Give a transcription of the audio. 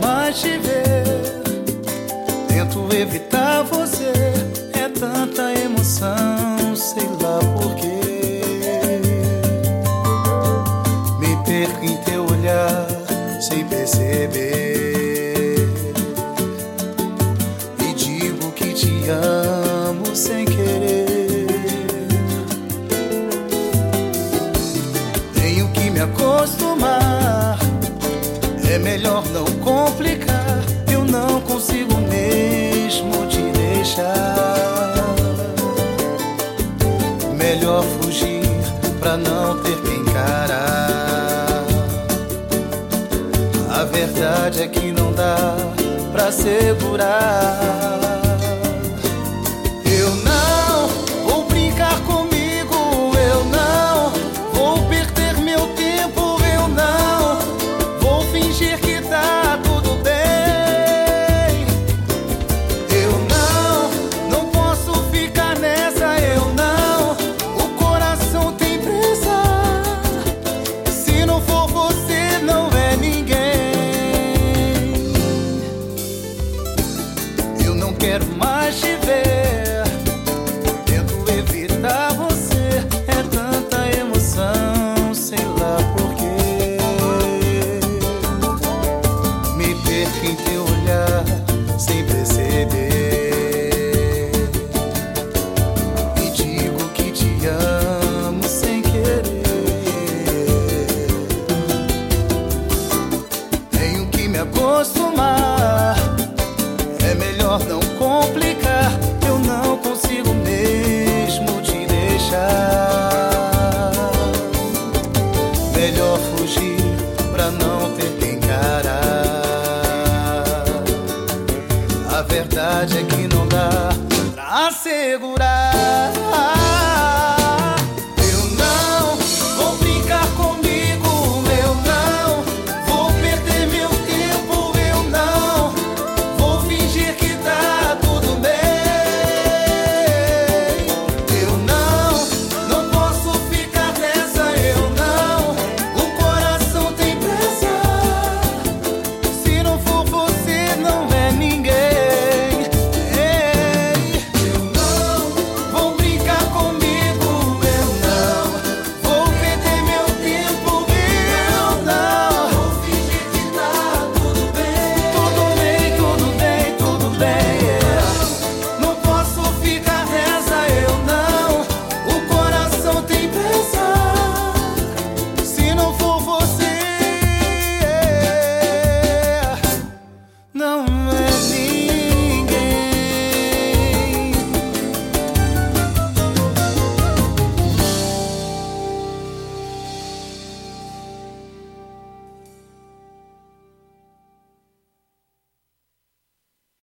mais te ver. Tento evitar você, é tanta emoção, sei lá porquê. Me perco em teu olhar sem perceber. E digo que te amo sem querer. Tenho que me acostumar. Melhor não complicar. Eu não consigo mesmo te deixar. Melhor fugir pra não ter que encarar. A verdade é que não dá pra segurar. Você, não é ninguém. Eu não quero mais te ver. Acostumar. É melhor não complicar. Eu não consigo mesmo te deixar. Melhor fugir pra não ter que encarar. A verdade é que não dá pra segurar.